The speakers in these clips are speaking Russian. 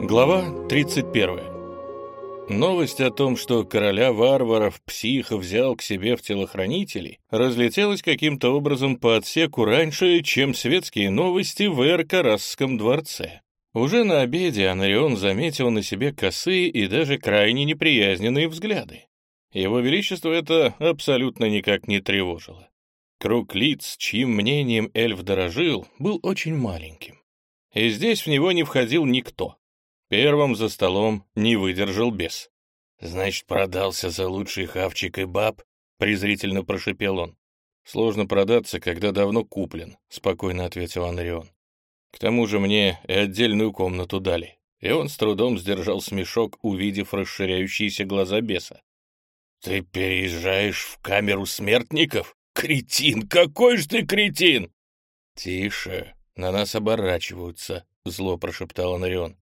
Глава 31. Новость о том, что короля варваров псих взял к себе в телохранители, разлетелась каким-то образом по отсеку раньше, чем светские новости в Эркарасском дворце. Уже на обеде Анарион заметил на себе косые и даже крайне неприязненные взгляды. Его Величество это абсолютно никак не тревожило. Круг лиц, чьим мнением эльф дорожил, был очень маленьким. И здесь в него не входил никто. Первым за столом не выдержал бес. «Значит, продался за лучший хавчик и баб?» — презрительно прошипел он. «Сложно продаться, когда давно куплен», — спокойно ответил Анрион. «К тому же мне и отдельную комнату дали». И он с трудом сдержал смешок, увидев расширяющиеся глаза беса. «Ты переезжаешь в камеру смертников? Кретин! Какой же ты кретин!» «Тише, на нас оборачиваются», — зло прошептал Анарион.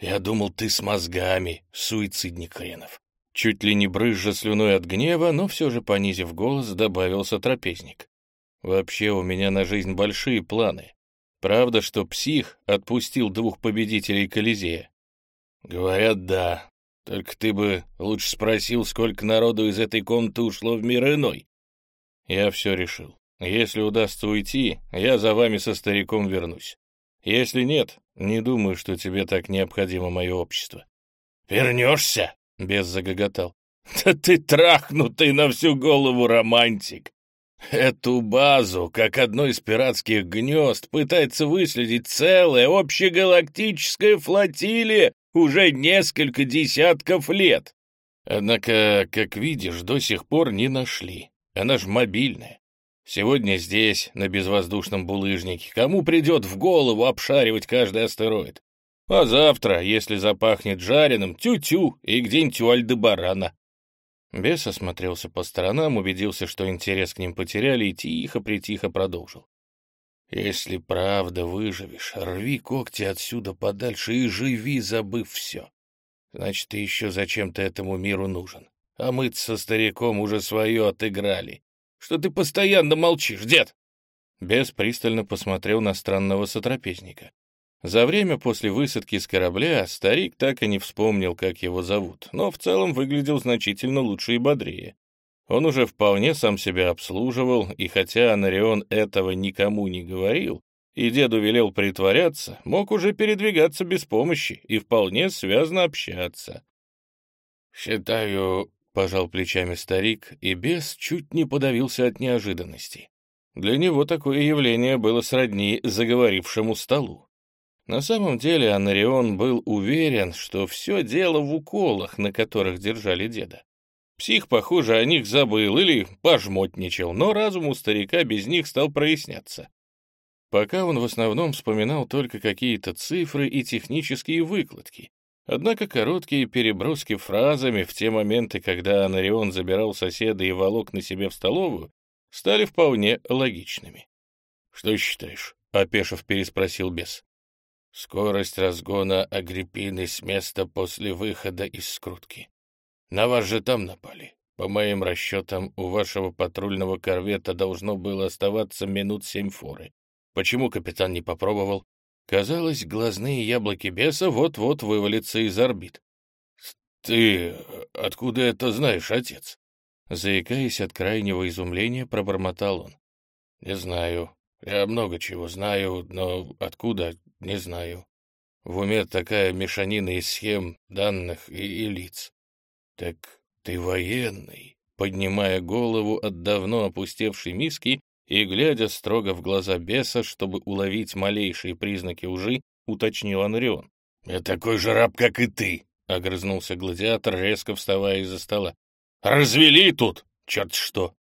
«Я думал, ты с мозгами, суицидник хренов». Чуть ли не брызжа слюной от гнева, но все же, понизив голос, добавился трапезник. «Вообще у меня на жизнь большие планы. Правда, что псих отпустил двух победителей Колизея?» «Говорят, да. Только ты бы лучше спросил, сколько народу из этой комнаты ушло в мир иной». «Я все решил. Если удастся уйти, я за вами со стариком вернусь. Если нет, не думаю, что тебе так необходимо мое общество. Вернешься? Без загоготал. Да ты трахнутый на всю голову романтик. Эту базу, как одно из пиратских гнезд, пытается выследить целая общегалактическая флотилия уже несколько десятков лет. Однако, как видишь, до сих пор не нашли. Она ж мобильная. Сегодня здесь, на безвоздушном булыжнике, кому придет в голову обшаривать каждый астероид? А завтра, если запахнет жареным, тю-тю и где-нибудь у Альдебарана. Бес осмотрелся по сторонам, убедился, что интерес к ним потеряли, и тихо-притихо продолжил. «Если правда выживешь, рви когти отсюда подальше и живи, забыв все. Значит, ты еще зачем-то этому миру нужен. А мы со стариком уже свое отыграли что ты постоянно молчишь, дед?» Бес пристально посмотрел на странного сотрапезника. За время после высадки с корабля старик так и не вспомнил, как его зовут, но в целом выглядел значительно лучше и бодрее. Он уже вполне сам себя обслуживал, и хотя Анарион этого никому не говорил, и деду велел притворяться, мог уже передвигаться без помощи и вполне связно общаться. «Считаю, — пожал плечами старик, и бес чуть не подавился от неожиданности. Для него такое явление было сродни заговорившему столу. На самом деле Анарион был уверен, что все дело в уколах, на которых держали деда. Псих, похоже, о них забыл или пожмотничал, но разум у старика без них стал проясняться. Пока он в основном вспоминал только какие-то цифры и технические выкладки, Однако короткие переброски фразами в те моменты, когда Анарион забирал соседа и волок на себе в столовую, стали вполне логичными. — Что считаешь? — опешив переспросил бес. — Скорость разгона Агриппины с места после выхода из скрутки. На вас же там напали. По моим расчетам, у вашего патрульного корвета должно было оставаться минут семь форы. Почему капитан не попробовал? Казалось, глазные яблоки беса вот-вот вывалятся из орбит. «Ты откуда это знаешь, отец?» Заикаясь от крайнего изумления, пробормотал он. «Не знаю. Я много чего знаю, но откуда — не знаю. В уме такая мешанина из схем, данных и, и лиц. Так ты военный?» Поднимая голову от давно опустевшей миски, и, глядя строго в глаза беса, чтобы уловить малейшие признаки лжи, уточнил Анрион. «Я такой же раб, как и ты!» — огрызнулся гладиатор, резко вставая из-за стола. «Развели тут! Черт что!»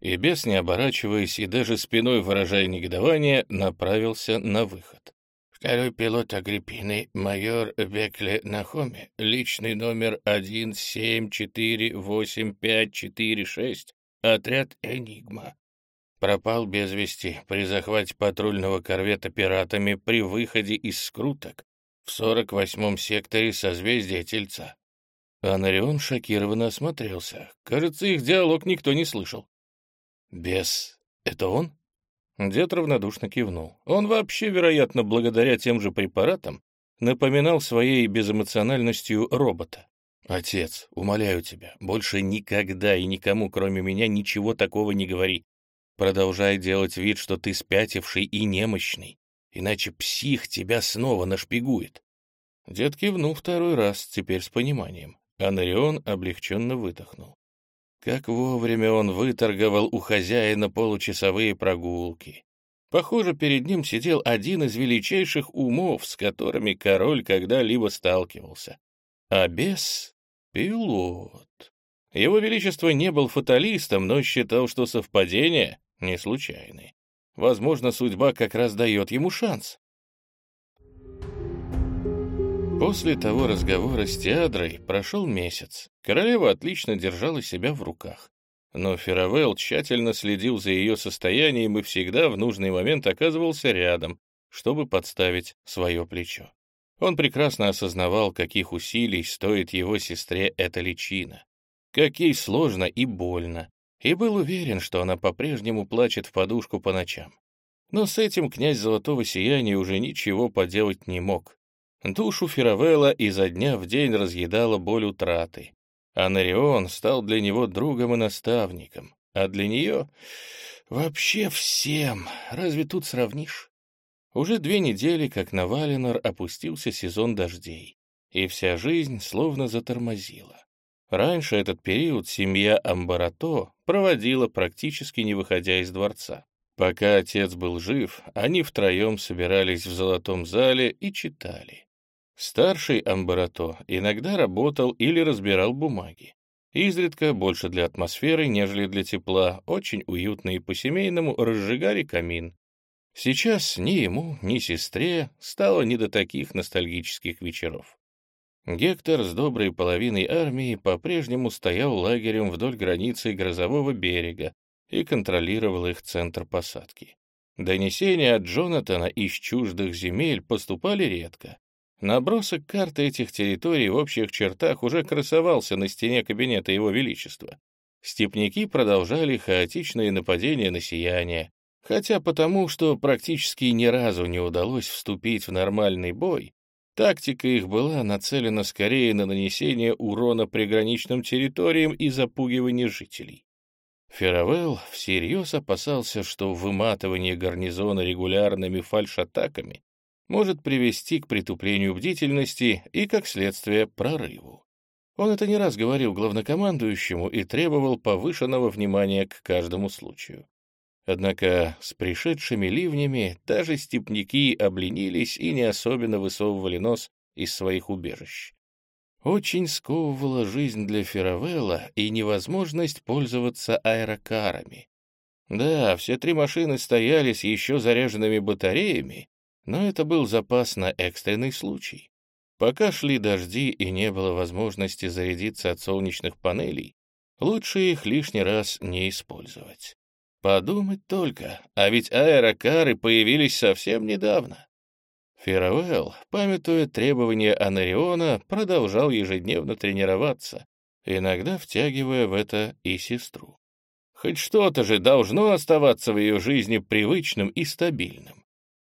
И бес, не оборачиваясь и даже спиной выражая негодование, направился на выход. Второй пилот Агриппины, майор Бекле Нахоме, личный номер 1748546, отряд «Энигма», пропал без вести при захвате патрульного корвета пиратами при выходе из скруток в 48-м секторе созвездия Тельца. Анарион шокированно осмотрелся. Кажется, их диалог никто не слышал. «Бес, это он?» Дед равнодушно кивнул. Он вообще, вероятно, благодаря тем же препаратам, напоминал своей безэмоциональностью робота. «Отец, умоляю тебя, больше никогда и никому, кроме меня, ничего такого не говори. Продолжай делать вид, что ты спятивший и немощный, иначе псих тебя снова нашпигует». Дед кивнул второй раз, теперь с пониманием. Анарион облегченно выдохнул. Как вовремя он выторговал у хозяина получасовые прогулки. Похоже, перед ним сидел один из величайших умов, с которыми король когда-либо сталкивался. А бес — пилот. Его Величество не был фаталистом, но считал, что совпадения не случайны. Возможно, судьба как раз дает ему шанс. После того разговора с Теадрой прошел месяц. Королева отлично держала себя в руках. Но Феравелл тщательно следил за ее состоянием и всегда в нужный момент оказывался рядом, чтобы подставить свое плечо. Он прекрасно осознавал, каких усилий стоит его сестре эта личина, как ей сложно и больно, и был уверен, что она по-прежнему плачет в подушку по ночам. Но с этим князь Золотого Сияния уже ничего поделать не мог. Душу Феравелла изо дня в день разъедала боль утраты. А Нарион стал для него другом и наставником, а для нее вообще всем. Разве тут сравнишь? Уже две недели, как на Валенор, опустился сезон дождей, и вся жизнь словно затормозила. Раньше этот период семья Амбарато проводила практически не выходя из дворца. Пока отец был жив, они втроем собирались в золотом зале и читали. Старший Амбарато иногда работал или разбирал бумаги. Изредка, больше для атмосферы, нежели для тепла, очень уютно и по-семейному разжигали камин. Сейчас ни ему, ни сестре стало не до таких ностальгических вечеров. Гектор с доброй половиной армии по-прежнему стоял лагерем вдоль границы грозового берега и контролировал их центр посадки. Донесения от Джонатана из чуждых земель поступали редко, Набросок карты этих территорий в общих чертах уже красовался на стене кабинета Его Величества. Степняки продолжали хаотичные нападения на сияние, хотя потому, что практически ни разу не удалось вступить в нормальный бой, тактика их была нацелена скорее на нанесение урона приграничным территориям и запугивание жителей. Феравелл всерьез опасался, что выматывание гарнизона регулярными фальшатаками может привести к притуплению бдительности и, как следствие, прорыву. Он это не раз говорил главнокомандующему и требовал повышенного внимания к каждому случаю. Однако с пришедшими ливнями даже степняки обленились и не особенно высовывали нос из своих убежищ. Очень сковывала жизнь для Феравелла и невозможность пользоваться аэрокарами. Да, все три машины стояли с еще заряженными батареями, но это был запас на экстренный случай. Пока шли дожди и не было возможности зарядиться от солнечных панелей, лучше их лишний раз не использовать. Подумать только, а ведь аэрокары появились совсем недавно. Феравелл, памятуя требования Анариона, продолжал ежедневно тренироваться, иногда втягивая в это и сестру. Хоть что-то же должно оставаться в ее жизни привычным и стабильным.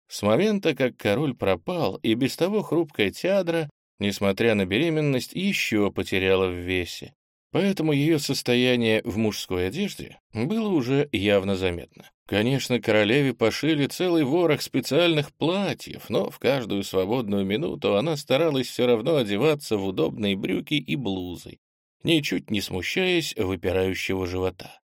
С момента, как король пропал, и без того хрупкая Теадра, несмотря на беременность, еще потеряла в весе. Поэтому ее состояние в мужской одежде было уже явно заметно. Конечно, королеве пошили целый ворох специальных платьев, но в каждую свободную минуту она старалась все равно одеваться в удобные брюки и блузы, ничуть не смущаясь выпирающего живота.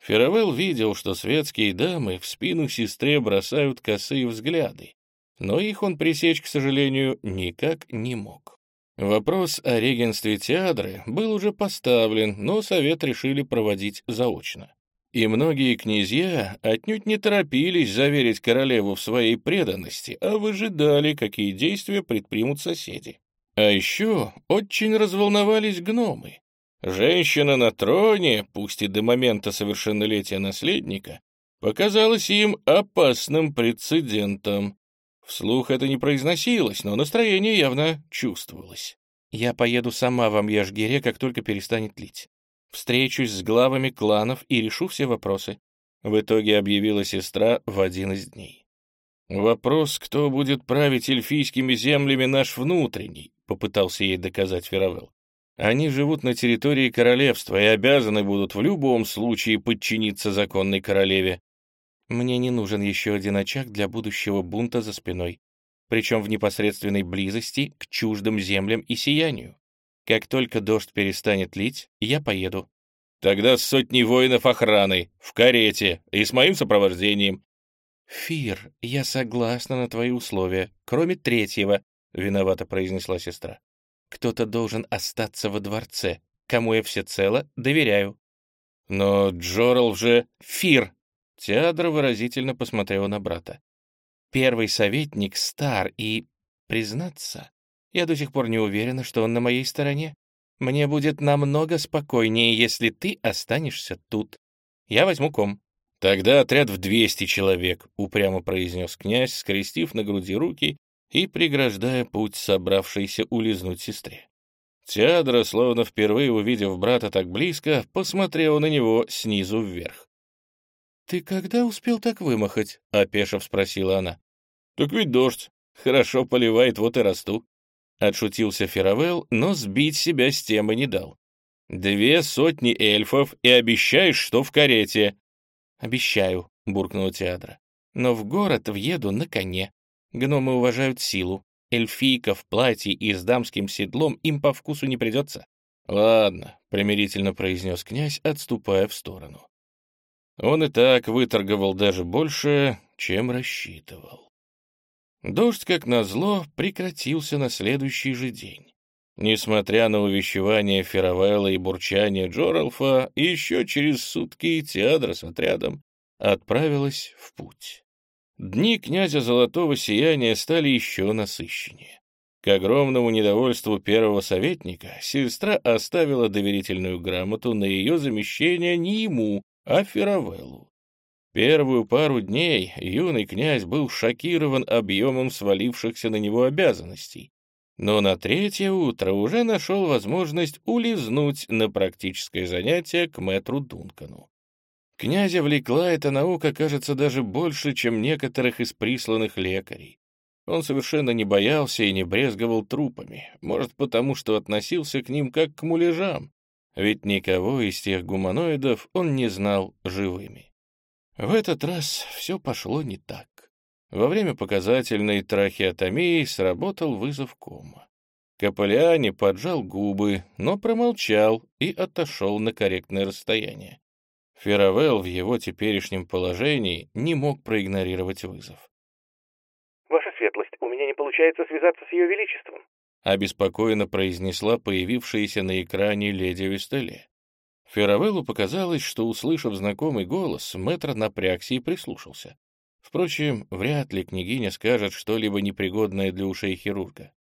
Феравелл видел, что светские дамы в спину сестре бросают косые взгляды, но их он пресечь, к сожалению, никак не мог. Вопрос о регенстве Теадры был уже поставлен, но совет решили проводить заочно. И многие князья отнюдь не торопились заверить королеву в своей преданности, а выжидали, какие действия предпримут соседи. А еще очень разволновались гномы. Женщина на троне, пусть и до момента совершеннолетия наследника, показалась им опасным прецедентом. Вслух это не произносилось, но настроение явно чувствовалось. «Я поеду сама в Амьяжгире, как только перестанет лить. Встречусь с главами кланов и решу все вопросы», — в итоге объявила сестра в один из дней. «Вопрос, кто будет править эльфийскими землями, наш внутренний», — попытался ей доказать Феравелл. «Они живут на территории королевства и обязаны будут в любом случае подчиниться законной королеве. Мне не нужен еще один очаг для будущего бунта за спиной, причем в непосредственной близости к чуждым землям и сиянию. Как только дождь перестанет лить, я поеду». «Тогда с сотней воинов охраны, в карете и с моим сопровождением. «Фир, я согласна на твои условия, кроме третьего», — виновато произнесла сестра. «Кто-то должен остаться во дворце, кому я всецело доверяю». «Но Джорал же...» «Фир!» — Теадра выразительно посмотрела на брата. «Первый советник стар и, признаться, я до сих пор не уверена, что он на моей стороне. Мне будет намного спокойнее, если ты останешься тут. Я возьму ком». «Тогда отряд в 200 человек», — упрямо произнес князь, скрестив на груди руки и преграждая путь собравшейся улизнуть сестре. Теадра, словно впервые увидев брата так близко, посмотрела на него снизу вверх. «Ты когда успел так вымахать?» — опешив спросила она. «Так ведь дождь. Хорошо поливает, вот и расту». Отшутился Феравелл, но сбить себя с темы не дал. «Две сотни эльфов и обещаешь, что в карете. «Обещаю», — буркнула Теадра. «Но в город въеду на коне. Гномы уважают силу. Эльфийка в платье и с дамским седлом им по вкусу не придется». «Ладно», — примирительно произнес князь, отступая в сторону. Он и так выторговал даже больше, чем рассчитывал. Дождь, как назло, прекратился на следующий же день. Несмотря на увещевание Феравелла и бурчание Джоралфа, еще через сутки Теадра с отрядом отправилась в путь. Дни князя Золотого Сияния стали еще насыщеннее. К огромному недовольству первого советника сестра оставила доверительную грамоту на ее замещение не ему, а Феравеллу. Первую пару дней юный князь был шокирован объемом свалившихся на него обязанностей, но на третье утро уже нашел возможность улизнуть на практическое занятие к мэтру Дункану. Князя влекла эта наука, кажется, даже больше, чем некоторых из присланных лекарей. Он совершенно не боялся и не брезговал трупами, может, потому что относился к ним как к муляжам, ведь никого из тех гуманоидов он не знал живыми. В этот раз все пошло не так. Во время показательной трахеотомии сработал вызов кома. Капелляне поджал губы, но промолчал и отошел на корректное расстояние. Феравелл в его теперешнем положении не мог проигнорировать вызов. «Ваша светлость, у меня не получается связаться с ее величеством», обеспокоенно произнесла появившаяся на экране леди Вестеле. Феравеллу показалось, что, услышав знакомый голос, мэтр напрягся и прислушался. Впрочем, вряд ли княгиня скажет что-либо непригодное для ушей хирурга.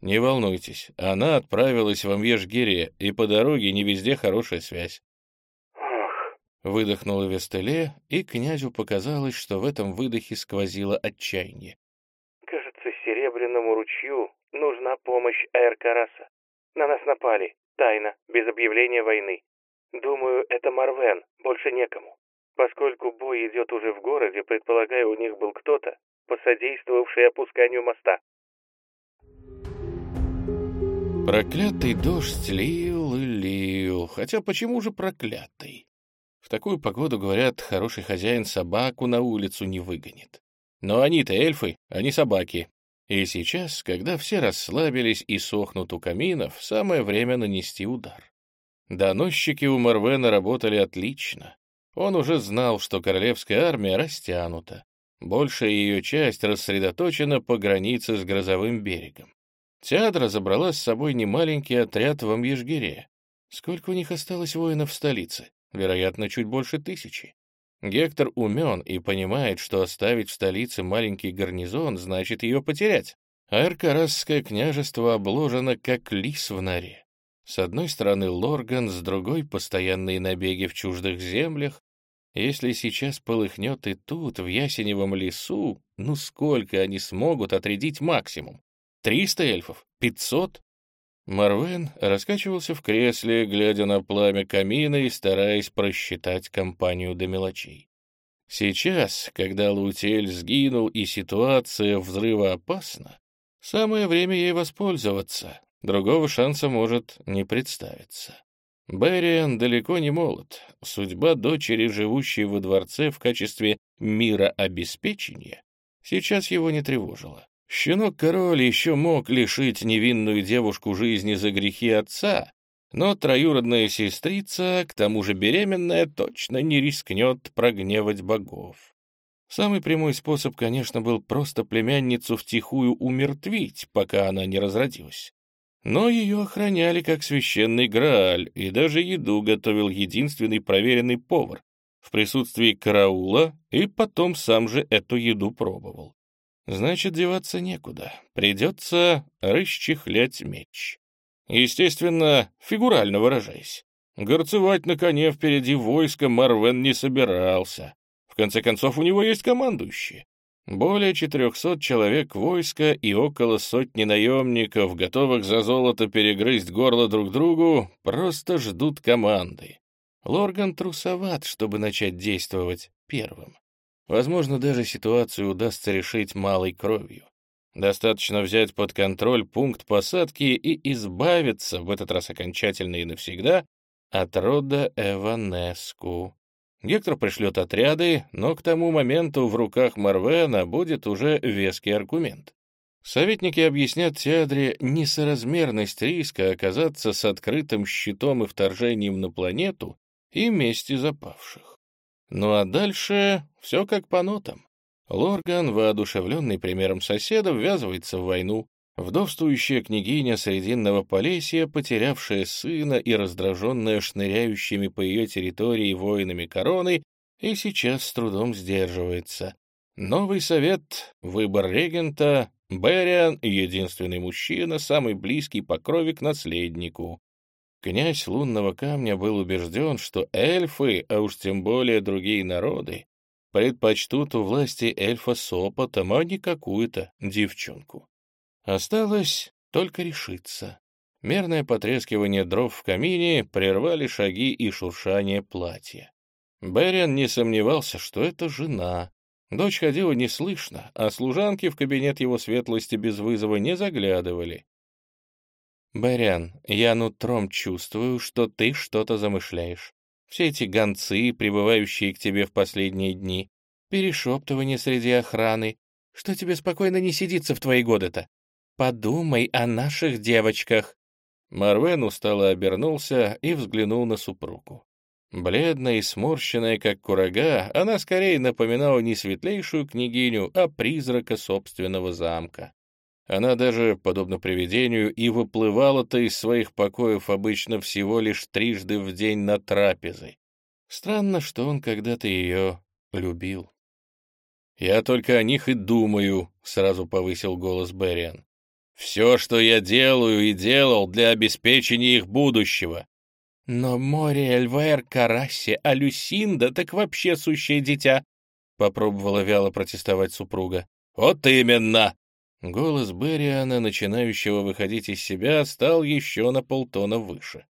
Не волнуйтесь, она отправилась в Амьежгире, и по дороге не везде хорошая связь. Выдохнула Вестеле, и князю показалось, что в этом выдохе сквозило отчаяние. «Кажется, Серебряному ручью нужна помощь Аэркараса. На нас напали, тайно, без объявления войны. Думаю, это Марвен, больше некому. Поскольку бой идет уже в городе, предполагаю, у них был кто-то, посодействовавший опусканию моста. Проклятый дождь лил и лил. Хотя почему же проклятый? В такую погоду, говорят, хороший хозяин собаку на улицу не выгонит. Но они-то эльфы, а не собаки. И сейчас, когда все расслабились и сохнут у каминов, самое время нанести удар. Доносчики у Марвена работали отлично. Он уже знал, что королевская армия растянута. Большая ее часть рассредоточена по границе с грозовым берегом. Театр забрала с собой немаленький отряд в Амьежгире. Сколько у них осталось воинов в столице? Вероятно, чуть больше тысячи. Гектор умен и понимает, что оставить в столице маленький гарнизон значит ее потерять. Аркарасское княжество обложено как лис в норе. С одной стороны Лорган, с другой — постоянные набеги в чуждых землях, если сейчас полыхнет и тут, в ясеневом лесу, ну сколько они смогут отрядить максимум? Триста эльфов? Пятьсот? Марвен раскачивался в кресле, глядя на пламя камина и стараясь просчитать компанию до мелочей. Сейчас, когда Лутель сгинул и ситуация взрывоопасна, самое время ей воспользоваться. Другого шанса может не представиться. Берриан далеко не молод. Судьба дочери, живущей во дворце в качестве мира обеспечения, сейчас его не тревожила. Щенок-король еще мог лишить невинную девушку жизни за грехи отца, но троюродная сестрица, к тому же беременная, точно не рискнет прогневать богов. Самый прямой способ, конечно, был просто племянницу втихую умертвить, пока она не разродилась. Но ее охраняли как священный Грааль, и даже еду готовил единственный проверенный повар в присутствии караула, и потом сам же эту еду пробовал. Значит, деваться некуда, придется расчехлять меч. Естественно, фигурально выражаясь. Горцевать на коне впереди войска Марвен не собирался. В конце концов, у него есть командующие. Более 400 человек войска и около сотни наемников, готовых за золото перегрызть горло друг другу, просто ждут команды. Лорган трусоват, чтобы начать действовать первым. Возможно, даже ситуацию удастся решить малой кровью. Достаточно взять под контроль пункт посадки и избавиться, в этот раз окончательно и навсегда, от рода Эванеску. Гектор пришлет отряды, но к тому моменту в руках Марвена будет уже веский аргумент. Советники объяснят Теадре несоразмерность риска оказаться с открытым щитом и вторжением на планету и мести запавших. Ну а дальше все как по нотам. Лорган, воодушевленный примером соседа, ввязывается в войну. Вдовствующая княгиня Срединного Полесья, потерявшая сына и раздраженная шныряющими по ее территории воинами короны, и сейчас с трудом сдерживается. Новый совет, выбор регента, Бериан — единственный мужчина, самый близкий по крови к наследнику. Князь лунного камня был убежден, что эльфы, а уж тем более другие народы, предпочтут у власти эльфа с опытом, а не какую-то девчонку. Осталось только решиться. Мерное потрескивание дров в камине прервали шаги и шуршание платья. Бериан не сомневался, что это жена. Дочь ходила неслышно, а служанки в кабинет его светлости без вызова не заглядывали. «Бериан, я нутром чувствую, что ты что-то замышляешь. Все эти гонцы, прибывающие к тебе в последние дни, перешептывание среди охраны. Что тебе спокойно не сидится в твои годы-то? Подумай о наших девочках. Марвен устало обернулся и взглянул на супругу. Бледная и сморщенная, как курага, она скорее напоминала не светлейшую княгиню, а призрака собственного замка. Она даже, подобно привидению, и выплывала-то из своих покоев обычно всего лишь трижды в день на трапезы. Странно, что он когда-то ее любил. «Я только о них и думаю», — сразу повысил голос Берриан. «Все, что я делаю и делал для обеспечения их будущего». «Но море Эльвер, Карасси, а Люсинда так вообще сущее дитя», — попробовала вяло протестовать супруга. «Вот именно!» Голос Берриана, начинающего выходить из себя, стал еще на полтона выше.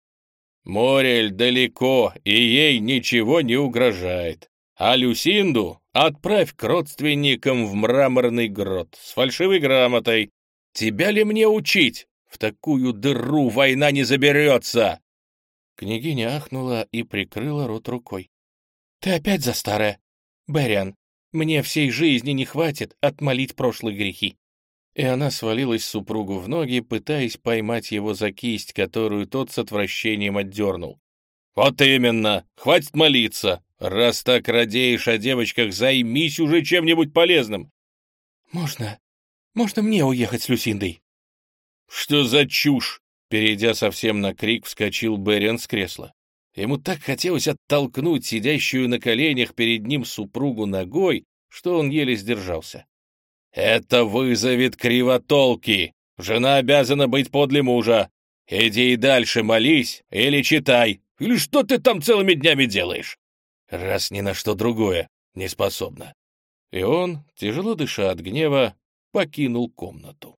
«Морель далеко, и ей ничего не угрожает. А Люсинду отправь к родственникам в мраморный грот с фальшивой грамотой. Тебя ли мне учить? В такую дыру война не заберется!» Княгиня ахнула и прикрыла рот рукой. «Ты опять за старое? Бериан, мне всей жизни не хватит отмолить прошлые грехи и она свалилась супругу в ноги, пытаясь поймать его за кисть, которую тот с отвращением отдернул. «Вот именно! Хватит молиться! Раз так радеешь о девочках, займись уже чем-нибудь полезным!» «Можно... можно мне уехать с Люсиндой?» «Что за чушь?» Перейдя совсем на крик, вскочил Берриан с кресла. Ему так хотелось оттолкнуть сидящую на коленях перед ним супругу ногой, что он еле сдержался. Это вызовет кривотолки. Жена обязана быть подле мужа. Иди и дальше молись или читай. Или что ты там целыми днями делаешь? Раз ни на что другое не способна. И он, тяжело дыша от гнева, покинул комнату.